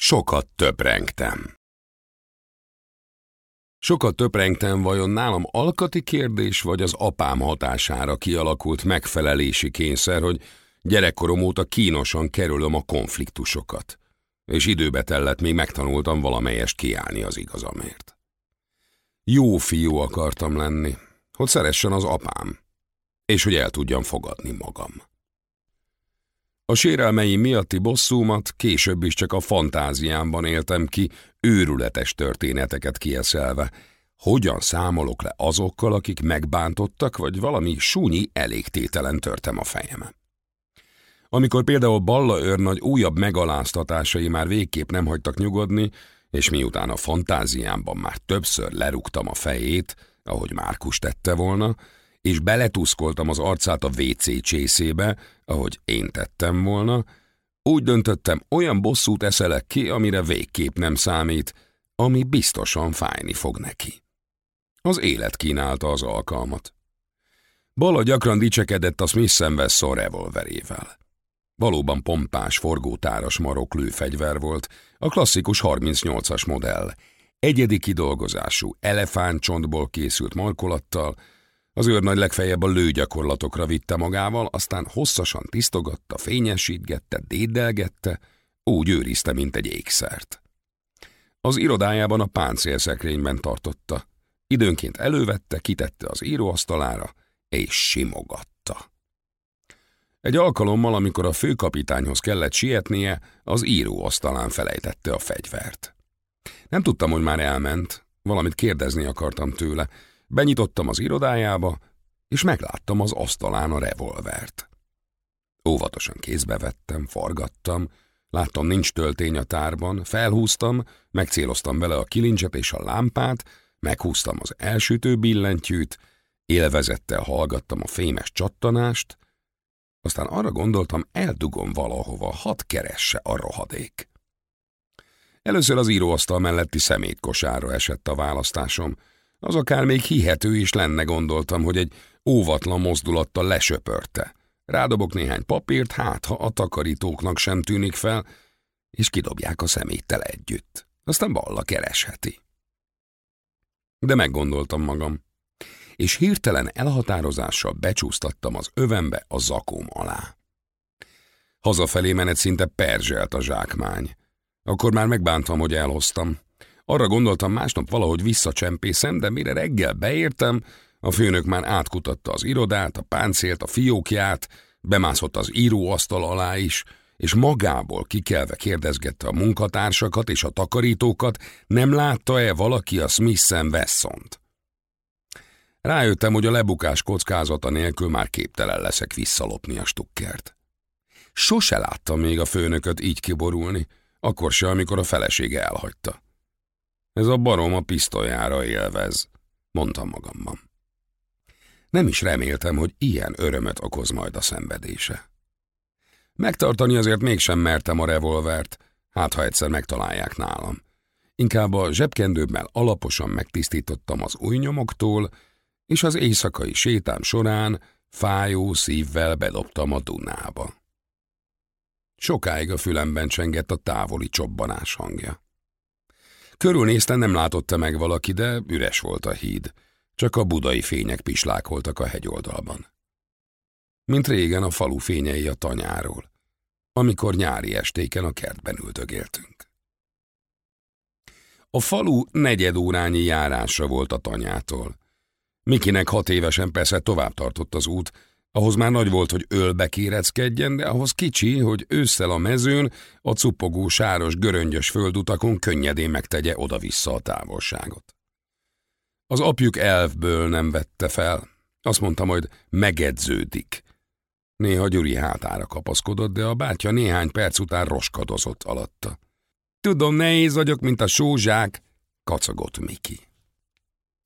Sokat töprengtem. Sokat töprengtem vajon nálam alkati kérdés, vagy az apám hatására kialakult megfelelési kényszer, hogy gyerekkorom óta kínosan kerülöm a konfliktusokat, és időbe tellett, még megtanultam valamelyest kiállni az igazamért. Jó fiú akartam lenni, hogy szeressen az apám, és hogy el tudjam fogadni magam. A sérelmei miatti bosszúmat később is csak a fantáziámban éltem ki, őrületes történeteket kieszelve. Hogyan számolok le azokkal, akik megbántottak, vagy valami súnyi elégtételen törtem a fejem. Amikor például Balla őrnagy újabb megaláztatásai már végképp nem hagytak nyugodni, és miután a fantáziámban már többször lerúgtam a fejét, ahogy Márkus tette volna, és beletuszkoltam az arcát a WC csészébe, ahogy én tettem volna, úgy döntöttem, olyan bosszút eszelek ki, amire végképp nem számít, ami biztosan fájni fog neki. Az élet kínálta az alkalmat. Bala gyakran dicsekedett a Smith Wesson revolverével. Valóban pompás, forgótáras marok lőfegyver volt, a klasszikus 38-as modell, egyedi kidolgozású, elefántcsontból készült markolattal, az őrnagy legfeljebb a lőgyakorlatokra vitte magával, aztán hosszasan tisztogatta, fényesítgette, dédelgette, úgy őrizte, mint egy ékszert. Az irodájában a páncélszekrényben tartotta. Időnként elővette, kitette az íróasztalára, és simogatta. Egy alkalommal, amikor a főkapitányhoz kellett sietnie, az íróasztalán felejtette a fegyvert. Nem tudtam, hogy már elment, valamit kérdezni akartam tőle, Benyitottam az irodájába, és megláttam az asztalán a revolvert. Óvatosan kézbe vettem, forgattam, láttam nincs töltény a tárban, felhúztam, megcéloztam bele a kilincset és a lámpát, meghúztam az elsütő billentyűt, élvezettel hallgattam a fémes csattanást, aztán arra gondoltam, eldugom valahova, hadd keresse a rohadék. Először az íróasztal melletti szemétkosára esett a választásom, az akár még hihető is lenne, gondoltam, hogy egy óvatlan mozdulattal lesöpörte. Rádobok néhány papírt, hát ha a takarítóknak sem tűnik fel, és kidobják a szeméttel együtt. Aztán Balla keresheti. De meggondoltam magam, és hirtelen elhatározással becsúsztattam az övembe a zakóm alá. Hazafelé menet szinte perzselt a zsákmány. Akkor már megbántam, hogy elhoztam. Arra gondoltam, másnap valahogy visszacsempészem, de mire reggel beértem, a főnök már átkutatta az irodát, a páncélt, a fiókját, bemászott az íróasztal alá is, és magából kikelve kérdezgette a munkatársakat és a takarítókat, nem látta-e valaki a Smith Wessont. Rájöttem, hogy a lebukás kockázata nélkül már képtelen leszek visszalopni a stukkert. Sose láttam még a főnököt így kiborulni, akkor se, amikor a felesége elhagyta. Ez a barom a pisztolyára élvez, mondtam magamban. Nem is reméltem, hogy ilyen örömöt okoz majd a szenvedése. Megtartani azért mégsem mertem a revolvert, hát ha egyszer megtalálják nálam. Inkább a zsebkendőmmel alaposan megtisztítottam az új nyomoktól, és az éjszakai sétám során fájó szívvel bedobtam a Dunába. Sokáig a fülemben csengett a távoli csobbanás hangja. Körülnéztem, nem látotta meg valaki, de üres volt a híd. Csak a budai fények pislákoltak a hegyoldalban. Mint régen a falu fényei a tanyáról, amikor nyári estéken a kertben ültögéltünk. A falu negyed órányi járásra volt a tanyától. Mikinek hat évesen persze tovább tartott az út, ahhoz már nagy volt, hogy ölbe kéreckedjen, de ahhoz kicsi, hogy ősszel a mezőn, a cupogó sáros göröngyös földutakon könnyedén megtegye oda-vissza a távolságot. Az apjuk elfből nem vette fel. Azt mondta majd, megedződik. Néha Gyuri hátára kapaszkodott, de a bátya néhány perc után roskadozott alatta. Tudom, nehéz vagyok, mint a sózsák, kacagott Miki.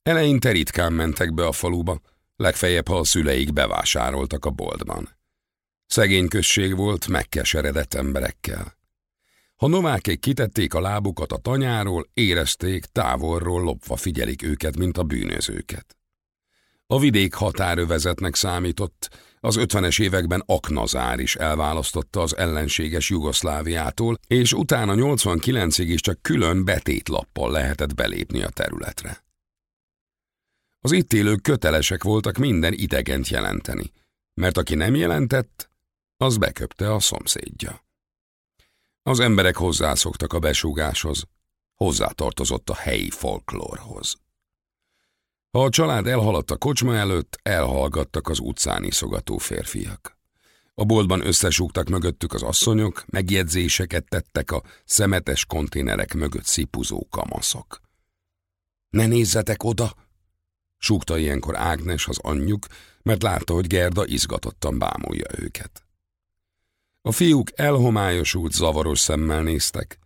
Eleinte ritkán mentek be a faluba, legfeljebb, ha a szüleik bevásároltak a boltban. Szegény község volt megkeseredett emberekkel. Ha novákék kitették a lábukat a tanyáról, érezték, távolról lopva figyelik őket, mint a bűnözőket. A vidék határövezetnek számított, az ötvenes években Aknazár is elválasztotta az ellenséges Jugoszláviától, és utána 89-ig is csak külön betétlappal lehetett belépni a területre. Az itt élők kötelesek voltak minden idegent jelenteni, mert aki nem jelentett, az beköpte a szomszédja. Az emberek hozzászoktak a besúgáshoz, hozzátartozott a helyi folklórhoz. Ha a család elhaladt a kocsma előtt, elhallgattak az utcán iszogató férfiak. A boltban összesúgtak mögöttük az asszonyok, megjegyzéseket tettek a szemetes konténerek mögött szipuzó kamaszok. Ne nézzetek oda! Súgta ilyenkor Ágnes az anyjuk, mert látta, hogy Gerda izgatottan bámulja őket. A fiúk elhomályosult, zavaros szemmel néztek,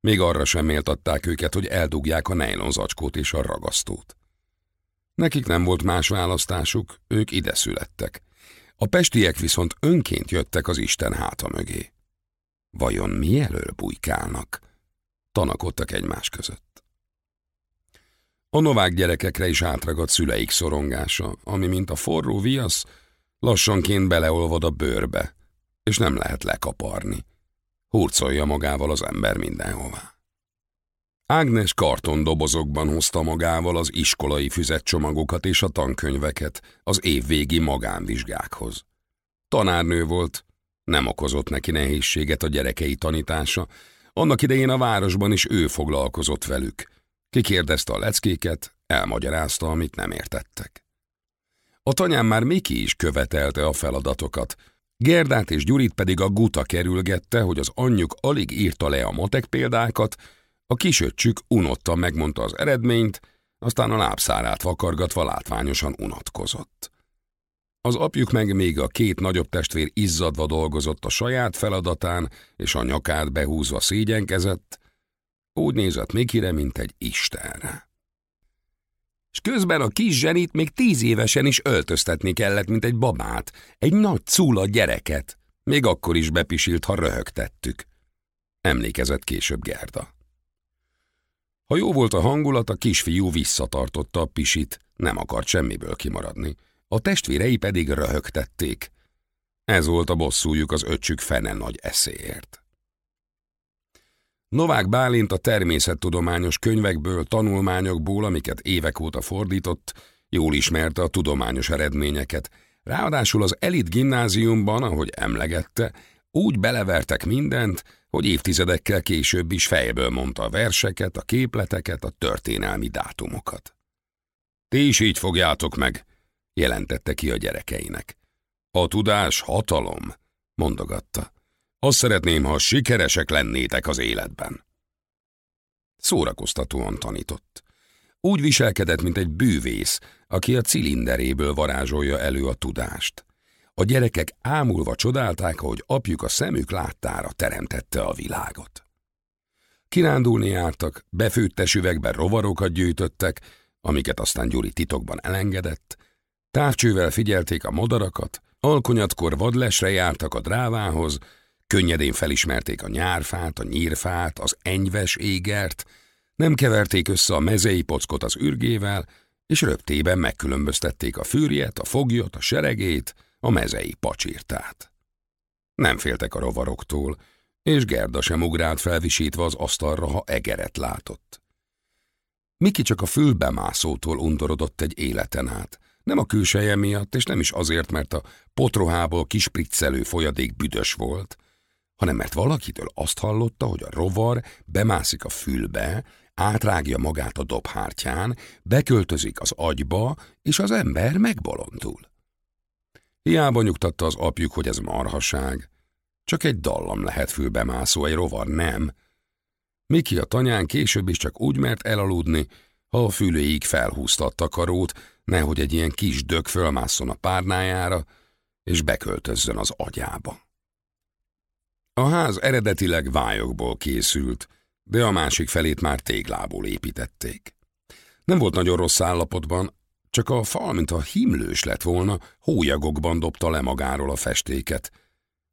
még arra sem méltatták őket, hogy eldugják a nejlonzacskót és a ragasztót. Nekik nem volt más választásuk, ők ide születtek. A pestiek viszont önként jöttek az Isten háta mögé. Vajon mi elől bujkálnak? Tanakodtak egymás között. A novák gyerekekre is átragadt szüleik szorongása, ami mint a forró viasz, lassanként beleolvad a bőrbe, és nem lehet lekaparni. Hurcolja magával az ember mindenhová. Ágnes kartondobozokban hozta magával az iskolai füzetcsomagokat és a tankönyveket az évvégi magánvizsgákhoz. Tanárnő volt, nem okozott neki nehézséget a gyerekei tanítása, annak idején a városban is ő foglalkozott velük. Kikérdezte a leckéket, elmagyarázta, amit nem értettek. A tanyám már Miki is követelte a feladatokat, Gerdát és Gyurit pedig a guta kerülgette, hogy az anyjuk alig írta le a matek példákat, a kisöccsük unottan megmondta az eredményt, aztán a lábszárát vakargatva látványosan unatkozott. Az apjuk meg még a két nagyobb testvér izzadva dolgozott a saját feladatán, és a nyakát behúzva szégyenkezett, úgy nézett Mikire, mint egy istenre. És közben a kis zsenit még tíz évesen is öltöztetni kellett, mint egy babát, egy nagy cúla gyereket. Még akkor is bepisilt, ha röhögtettük. Emlékezett később Gerda. Ha jó volt a hangulat, a kisfiú visszatartotta a pisit, nem akart semmiből kimaradni. A testvérei pedig röhögtették. Ez volt a bosszújuk az öcsük fene nagy eszéért. Novák Bálint a természettudományos könyvekből, tanulmányokból, amiket évek óta fordított, jól ismerte a tudományos eredményeket. Ráadásul az elit gimnáziumban, ahogy emlegette, úgy belevertek mindent, hogy évtizedekkel később is fejből mondta a verseket, a képleteket, a történelmi dátumokat. Ti is így fogjátok meg, jelentette ki a gyerekeinek. A tudás hatalom, mondogatta. Azt szeretném, ha sikeresek lennétek az életben. Szórakoztatóan tanított. Úgy viselkedett, mint egy bűvész, aki a cilinderéből varázsolja elő a tudást. A gyerekek ámulva csodálták, hogy apjuk a szemük láttára teremtette a világot. Kirándulni jártak, befőttes üvegben rovarokat gyűjtöttek, amiket aztán Gyuri titokban elengedett, távcsővel figyelték a modarakat, alkonyatkor vadlesre jártak a drávához, könnyedén felismerték a nyárfát, a nyírfát, az enyves égert, nem keverték össze a mezei pockot az ürgével, és röptében megkülönböztették a fűrjet, a foglyot, a seregét, a mezei pacsírtát. Nem féltek a rovaroktól, és Gerda sem ugrált felvisítve az asztalra, ha egeret látott. Miki csak a fülbemászótól undorodott egy életen át, nem a külseje miatt, és nem is azért, mert a potrohából kispriccelő folyadék büdös volt, hanem mert valakitől azt hallotta, hogy a rovar bemászik a fülbe, átrágja magát a dobhártyán, beköltözik az agyba, és az ember megbolondul. Hiába nyugtatta az apjuk, hogy ez marhaság. Csak egy dallam lehet fülbemászó, egy rovar nem. Miki a tanyán később is csak úgy mert elaludni, ha a füléig felhúzta a takarót, nehogy egy ilyen kis dög fölmásszon a párnájára, és beköltözzön az agyába. A ház eredetileg vályokból készült, de a másik felét már téglából építették. Nem volt nagyon rossz állapotban, csak a fal, mint a himlős lett volna, hólyagokban dobta le magáról a festéket.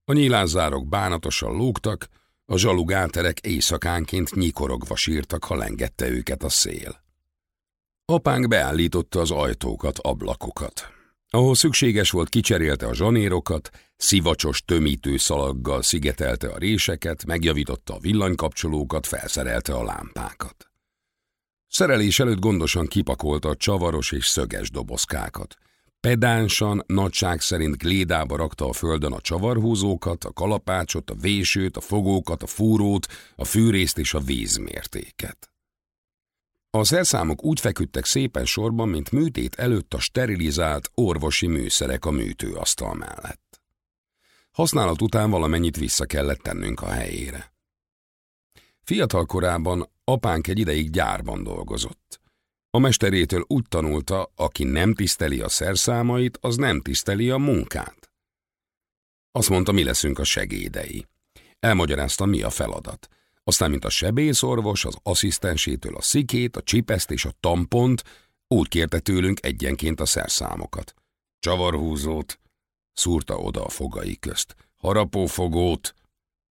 A nyílászárok bánatosan lógtak, a zsalugáterek éjszakánként nyikorogva sírtak, ha lengette őket a szél. Apánk beállította az ajtókat, ablakokat. Ahol szükséges volt, kicserélte a zsanérokat, szivacsos tömítő szalaggal szigetelte a réseket, megjavította a villanykapcsolókat, felszerelte a lámpákat. Szerelés előtt gondosan kipakolta a csavaros és szöges dobozkákat. Pedánsan, nagyság szerint glédába rakta a földön a csavarhúzókat, a kalapácsot, a vésőt, a fogókat, a fúrót, a fűrészt és a vízmértéket. A szerszámok úgy feküdtek szépen sorban, mint műtét előtt a sterilizált orvosi műszerek a műtőasztal mellett. Használat után valamennyit vissza kellett tennünk a helyére. Fiatal korában apánk egy ideig gyárban dolgozott. A mesterétől úgy tanulta, aki nem tiszteli a szerszámait, az nem tiszteli a munkát. Azt mondta, mi leszünk a segédei. Elmagyarázta, mi a feladat. Aztán, mint a sebészorvos, az asszisztensétől a szikét, a csipeszt és a tampont, úgy kérte tőlünk egyenként a szerszámokat. Csavarhúzót, szúrta oda a fogai közt. Harapófogót,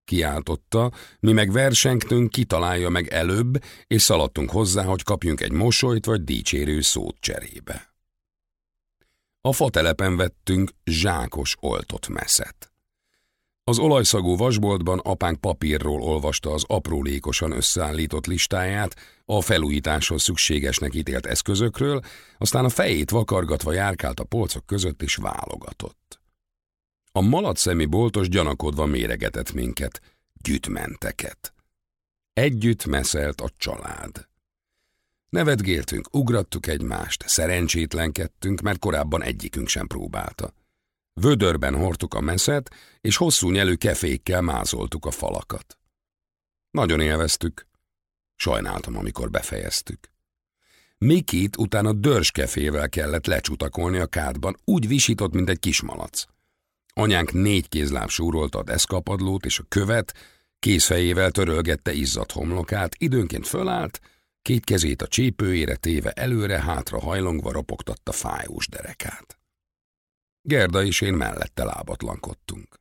kiáltotta, mi meg versengtünk, kitalálja meg előbb, és szaladtunk hozzá, hogy kapjunk egy mosolyt vagy dicsérő szót cserébe. A fatelepen vettünk zsákos oltott meszet. Az olajszagú vasboltban apánk papírról olvasta az aprólékosan összeállított listáját a felújításhoz szükségesnek ítélt eszközökről, aztán a fejét vakargatva járkált a polcok között és válogatott. A malacszemi boltos gyanakodva méregetett minket, gyütmenteket. Együtt meszelt a család. Nevetgéltünk, ugrattuk egymást, szerencsétlenkedtünk, mert korábban egyikünk sem próbálta. Vödörben hordtuk a meszet, és hosszú nyelű kefékkel mázoltuk a falakat. Nagyon élveztük. Sajnáltam, amikor befejeztük. Mikit utána dörskefével kellett lecsutakolni a kádban, úgy visított, mint egy kismalac. Anyánk négy kézláb súrolta a deszkapadlót és a követ, kézfejével törölgette izzadt homlokát, időnként fölállt, két kezét a csípőjére téve előre-hátra hajlongva ropogtatta fájós derekát. Gerda és én mellette lábatlankodtunk.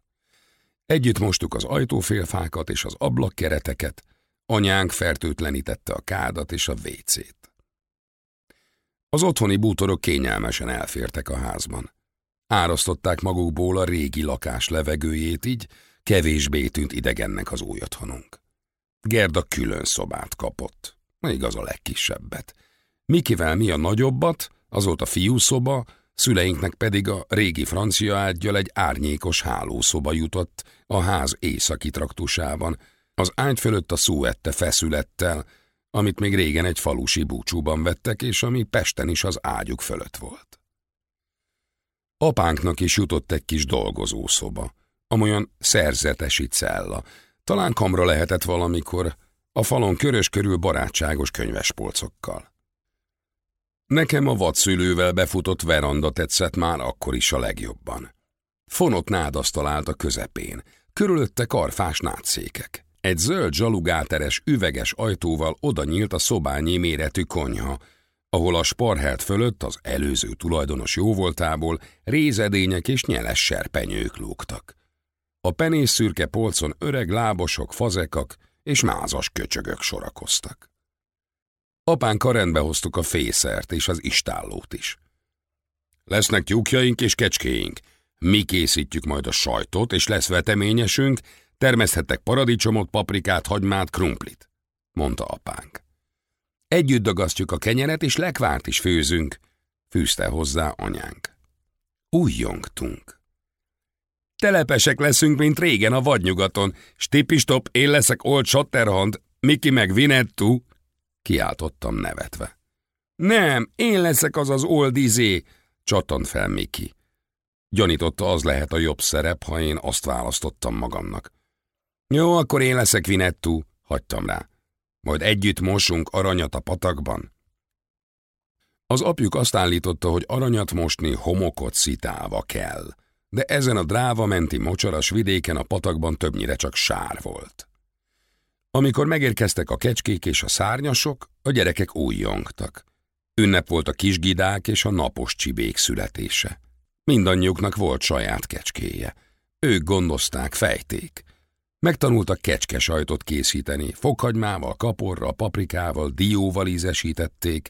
Együtt mostuk az ajtófélfákat és az ablakkereteket, anyánk fertőtlenítette a kádat és a vécét. Az otthoni bútorok kényelmesen elfértek a házban. Árasztották magukból a régi lakás levegőjét, így kevésbé tűnt idegennek az új otthonunk. Gerda külön szobát kapott, igaz a legkisebbet. Mikivel mi a nagyobbat, az volt a fiúszoba, szüleinknek pedig a régi francia ágyjal egy árnyékos hálószoba jutott a ház északi traktusában, az ágy fölött a szúette feszülettel, amit még régen egy falusi búcsúban vettek, és ami Pesten is az ágyuk fölött volt. Apánknak is jutott egy kis dolgozószoba, amolyan szerzetesi cella. Talán kamra lehetett valamikor, a falon körös körül barátságos könyvespolcokkal. Nekem a vadszülővel befutott veranda tetszett már akkor is a legjobban. Fonott nádasztal állt a közepén, körülötte karfás nádszékek. Egy zöld zsalugáteres üveges ajtóval oda nyílt a szobányi méretű konyha, ahol a sparhelt fölött az előző tulajdonos jóvoltából rézedények és nyeles serpenyők lógtak. A penész szürke polcon öreg lábosok, fazekak és mázas köcsögök sorakoztak. Apánka rendbe hoztuk a fészert és az istállót is. Lesznek tyúkjaink és kecskéink, mi készítjük majd a sajtot, és lesz veteményesünk, termeszthettek paradicsomot, paprikát, hagymát, krumplit, mondta apánk. Együtt dagasztjuk a kenyeret, és lekvárt is főzünk, fűzte hozzá anyánk. Újjongtunk. Telepesek leszünk, mint régen a vadnyugaton. Stipistop, én leszek Old Shatterhand, Miki meg Vinettu, kiáltottam nevetve. Nem, én leszek az az Old Izé, csattant fel Miki. Gyanította, az lehet a jobb szerep, ha én azt választottam magamnak. Jó, akkor én leszek Vinettu, hagytam rá. Majd együtt mosunk aranyat a patakban. Az apjuk azt állította, hogy aranyat mosni homokot szitálva kell, de ezen a dráva menti mocsaras vidéken a patakban többnyire csak sár volt. Amikor megérkeztek a kecskék és a szárnyasok, a gyerekek újjongtak. Ünnep volt a kisgidák és a napos csibék születése. Mindannyiuknak volt saját kecskéje. Ők gondozták, fejték. Megtanultak kecskesajtot készíteni, fokhagymával, kaporral, paprikával, dióval ízesítették,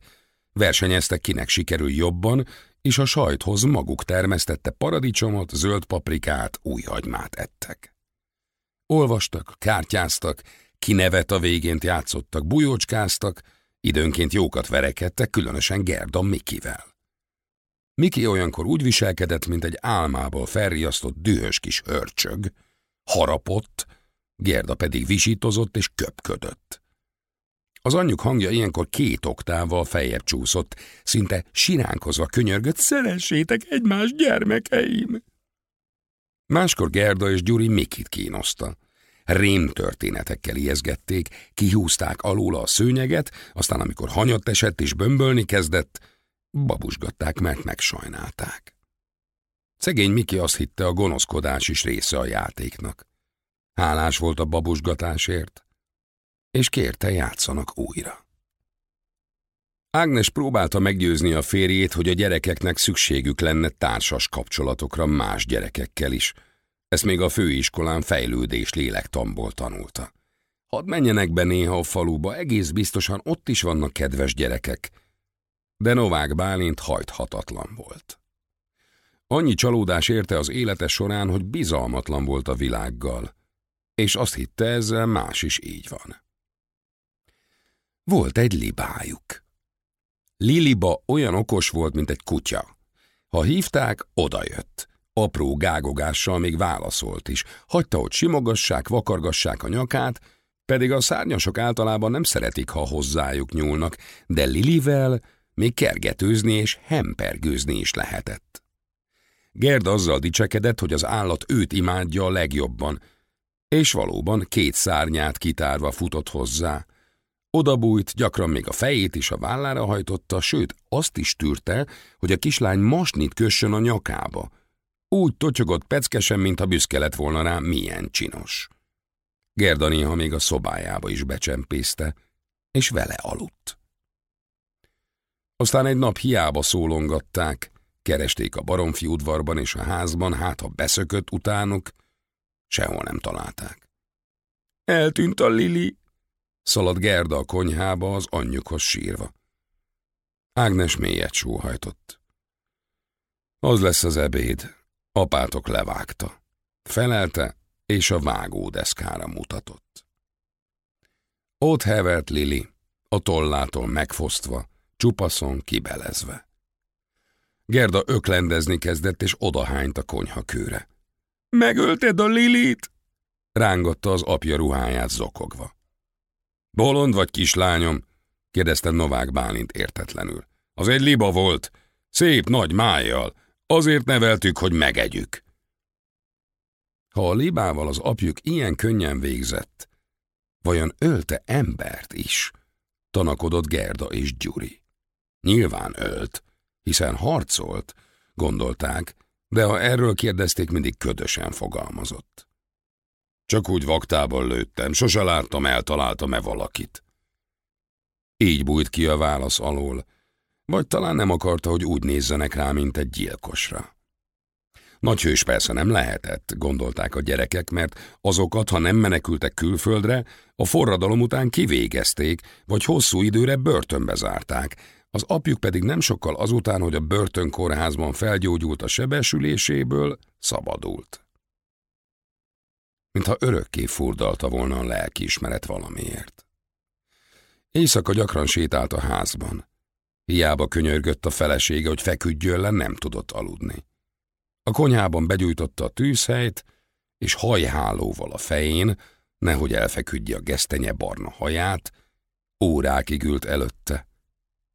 Versenyeztek, kinek sikerül jobban, és a sajthoz maguk termesztette paradicsomot, zöld paprikát, új hagymát ettek. Olvastak, kártyáztak, kinevet a végént játszottak, bujócskáztak, időnként jókat verekedtek, különösen Gerda Mikivel. Miki olyankor úgy viselkedett, mint egy álmából felriasztott dühös kis hörcsög, harapott, Gerda pedig visítozott és köpködött. Az anyjuk hangja ilyenkor két oktával fejebb csúszott, szinte siránkozva könyörgött, szeressétek egymás gyermekeim! Máskor Gerda és Gyuri Mikit kínoszta. Rém történetekkel ijeszgették, kihúzták alul a szőnyeget, aztán amikor hanyat esett és bömbölni kezdett, babusgatták, mert megsajnálták. Szegény Miki azt hitte, a gonoszkodás is része a játéknak. Hálás volt a babusgatásért, és kérte játszanak újra. Ágnes próbálta meggyőzni a férjét, hogy a gyerekeknek szükségük lenne társas kapcsolatokra más gyerekekkel is. Ezt még a főiskolán fejlődés lélektamból tanulta. Hadd menjenek be néha a faluba, egész biztosan ott is vannak kedves gyerekek. De Novák Bálint hajthatatlan volt. Annyi csalódás érte az élete során, hogy bizalmatlan volt a világgal, és azt hitte ezzel más is így van. Volt egy libájuk. Liliba olyan okos volt, mint egy kutya. Ha hívták, odajött. Apró gágogással még válaszolt is. Hagyta, hogy simogassák, vakargassák a nyakát, pedig a szárnyasok általában nem szeretik, ha hozzájuk nyúlnak, de Lilivel még kergetőzni és hempergőzni is lehetett. Gerd azzal dicsekedett, hogy az állat őt imádja a legjobban, és valóban két szárnyát kitárva futott hozzá, Odabújt, gyakran még a fejét is a vállára hajtotta, sőt, azt is tűrte, hogy a kislány masnit kössön a nyakába. Úgy totyogott peckesen, mintha büszke lett volna rá, milyen csinos. Gerda néha még a szobájába is becsempészte, és vele aludt. Aztán egy nap hiába szólongatták, keresték a baromfi udvarban és a házban, hát ha beszökött utánuk, sehol nem találták. Eltűnt a Lili, Szaladt Gerda a konyhába az anyjukhoz sírva. Ágnes mélyet sóhajtott. Az lesz az ebéd. Apátok levágta. Felelte, és a vágódeszkára mutatott. Ott hevert Lili, a tollától megfosztva, csupaszon kibelezve. Gerda öklendezni kezdett, és odahányt a konyha kőre. Megölted a Lilit? Rángatta az apja ruháját zokogva. Bolond vagy kislányom? kérdezte Novák Bálint értetlenül. Az egy liba volt, szép nagy májjal, azért neveltük, hogy megegyük. Ha a libával az apjuk ilyen könnyen végzett, vajon ölte embert is? Tanakodott Gerda és Gyuri. Nyilván ölt, hiszen harcolt, gondolták, de ha erről kérdezték, mindig ködösen fogalmazott. Csak úgy vaktában lőttem, sose láttam, eltaláltam-e valakit. Így bújt ki a válasz alól, vagy talán nem akarta, hogy úgy nézzenek rá, mint egy gyilkosra. Nagy hős persze nem lehetett, gondolták a gyerekek, mert azokat, ha nem menekültek külföldre, a forradalom után kivégezték, vagy hosszú időre börtönbe zárták, az apjuk pedig nem sokkal azután, hogy a börtönkórházban felgyógyult a sebesüléséből, szabadult mintha örökké furdalta volna a lelkiismeret valamiért. Éjszaka gyakran sétált a házban. Hiába könyörgött a felesége, hogy feküdjön le, nem tudott aludni. A konyhában begyújtotta a tűzhelyt, és hajhálóval a fején, nehogy elfeküdje a gesztenye barna haját, órákig ült előtte,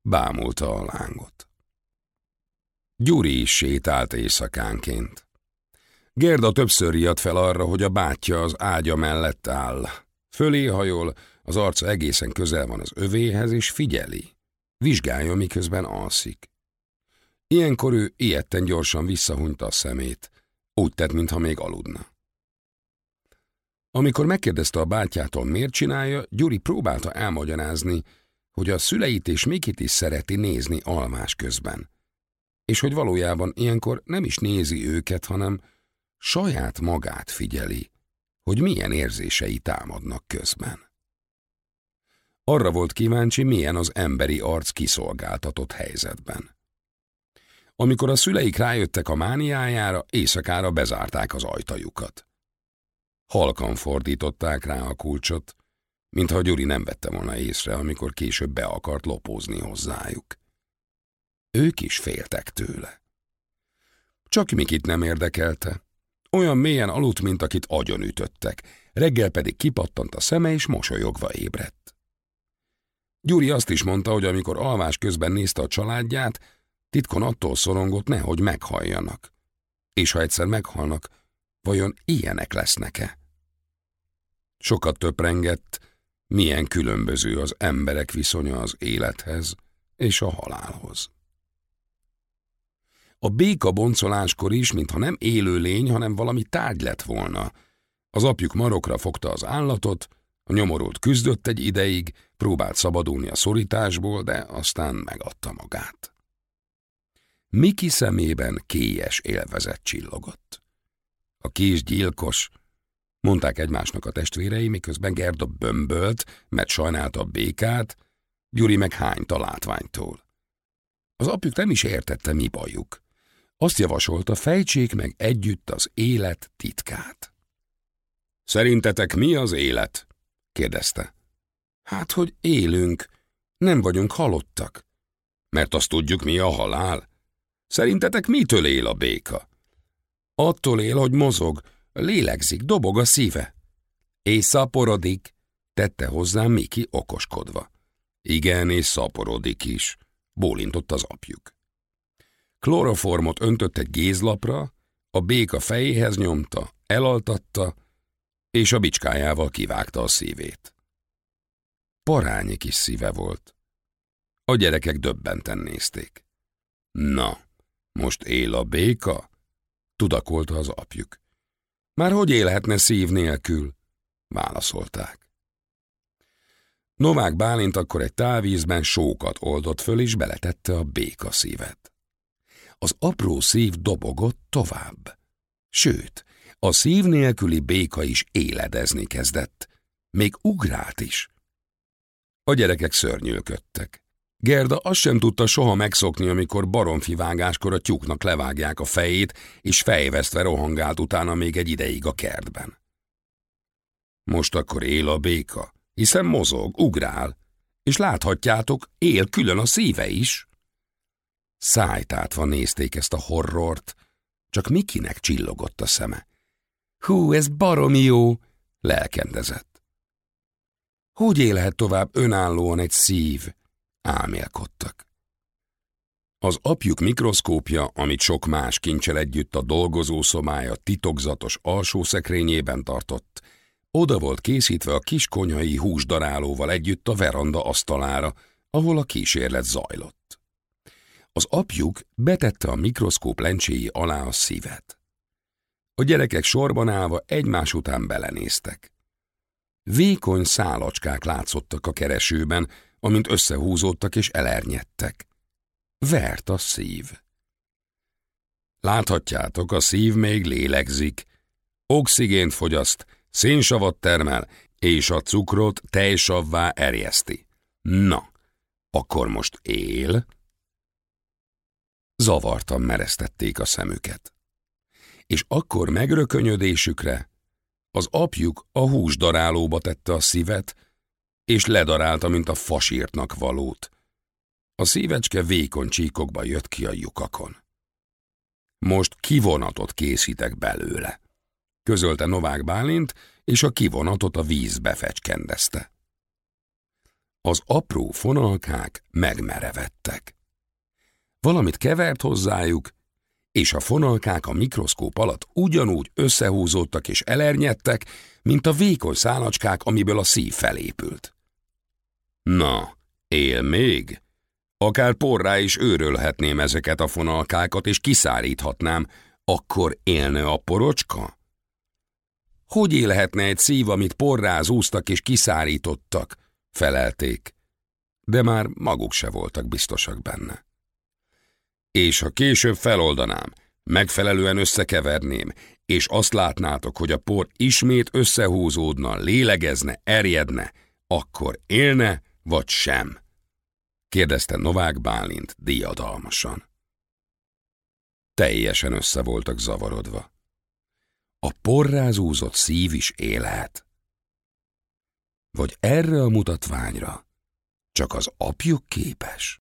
bámulta a lángot. Gyuri is sétált éjszakánként. Gerda többször riadt fel arra, hogy a bátyja az ágya mellett áll. Fölé hajol, az arca egészen közel van az övéhez, és figyeli. Vizsgálja, miközben alszik. Ilyenkor ő ilyetten gyorsan visszahunyta a szemét. Úgy tett, mintha még aludna. Amikor megkérdezte a bátyától, miért csinálja, Gyuri próbálta elmagyarázni, hogy a szüleit és Mikit is szereti nézni almás közben. És hogy valójában ilyenkor nem is nézi őket, hanem saját magát figyeli, hogy milyen érzései támadnak közben. Arra volt kíváncsi, milyen az emberi arc kiszolgáltatott helyzetben. Amikor a szüleik rájöttek a mániájára, éjszakára bezárták az ajtajukat. Halkan fordították rá a kulcsot, mintha Gyuri nem vette volna észre, amikor később be akart lopózni hozzájuk. Ők is féltek tőle. Csak Mikit nem érdekelte. Olyan mélyen aludt, mint akit agyon ütöttek, reggel pedig kipattant a szeme és mosolyogva ébredt. Gyuri azt is mondta, hogy amikor alvás közben nézte a családját, titkon attól szorongott, nehogy meghalljanak. És ha egyszer meghalnak, vajon ilyenek lesznek-e? Sokat töprengett, milyen különböző az emberek viszonya az élethez és a halálhoz. A béka boncoláskor is, mintha nem élő lény, hanem valami tárgy lett volna. Az apjuk marokra fogta az állatot, a nyomorult küzdött egy ideig, próbált szabadulni a szorításból, de aztán megadta magát. Miki szemében kélyes élvezet csillogott. A kis gyilkos, mondták egymásnak a testvérei, miközben Gerda bömbölt, mert sajnálta a békát, Gyuri meg hányt a látványtól. Az apjuk nem is értette, mi bajuk. Azt javasolta, fejtsék meg együtt az élet titkát. Szerintetek mi az élet? Kérdezte. Hát, hogy élünk, nem vagyunk halottak. Mert azt tudjuk, mi a halál. Szerintetek mitől él a béka? Attól él, hogy mozog, lélegzik, dobog a szíve. És szaporodik, tette hozzám Miki okoskodva. Igen, és szaporodik is, bólintott az apjuk. Kloroformot öntött egy gézlapra, a béka fejéhez nyomta, elaltatta, és a bicskájával kivágta a szívét. Parányi kis szíve volt. A gyerekek döbbenten nézték. Na, most él a béka? Tudakolta az apjuk. Már hogy élhetne szív nélkül? Válaszolták. Novák Bálint akkor egy tálvízben sókat oldott föl, és beletette a béka szívet. Az apró szív dobogott tovább. Sőt, a szív nélküli béka is éledezni kezdett. Még ugrált is. A gyerekek szörnyűködtek. Gerda azt sem tudta soha megszokni, amikor baromfi vágáskor a tyúknak levágják a fejét, és fejvesztve rohangált utána még egy ideig a kertben. Most akkor él a béka, hiszen mozog, ugrál, és láthatjátok, él külön a szíve is. Szájtátva nézték ezt a horrort, csak Mikinek csillogott a szeme. Hú, ez baromi jó, lelkendezett. Hogy élhet tovább önállóan egy szív? Álmélkodtak. Az apjuk mikroszkópja, amit sok más kincsel együtt a dolgozószobája titokzatos alsó szekrényében tartott, oda volt készítve a kis konyhai húsdarálóval együtt a veranda asztalára, ahol a kísérlet zajlott. Az apjuk betette a mikroszkóp lencséi alá a szívet. A gyerekek sorban állva egymás után belenéztek. Vékony szálacskák látszottak a keresőben, amint összehúzódtak és elernyedtek. Vert a szív. Láthatjátok, a szív még lélegzik. Oxigént fogyaszt, szénsavat termel, és a cukrot tejsavvá erjeszti. Na, akkor most él? Zavartan mereztették a szemüket és akkor megrökönyödésükre az apjuk a húsdarálóba tette a szívet, és ledarálta, mint a fasírtnak valót. A szívecske vékony csíkokba jött ki a lyukakon. Most kivonatot készítek belőle, közölte Novák Bálint, és a kivonatot a vízbe fecskendezte. Az apró fonalkák megmerevettek. Valamit kevert hozzájuk, és a fonalkák a mikroszkóp alatt ugyanúgy összehúzódtak és elernyedtek, mint a vékony szálacskák, amiből a szív felépült. Na, él még? Akár porrá is őrölhetném ezeket a fonalkákat, és kiszáríthatnám, akkor élne a porocska? Hogy élhetne egy szív, amit porrá zúztak és kiszárítottak? Felelték. De már maguk se voltak biztosak benne. És ha később feloldanám, megfelelően összekeverném, és azt látnátok, hogy a por ismét összehúzódna, lélegezne, erjedne, akkor élne vagy sem? kérdezte Novák Bálint diadalmasan. Teljesen össze voltak zavarodva. A porrázúzott szív is élhet. Vagy erre a mutatványra csak az apjuk képes?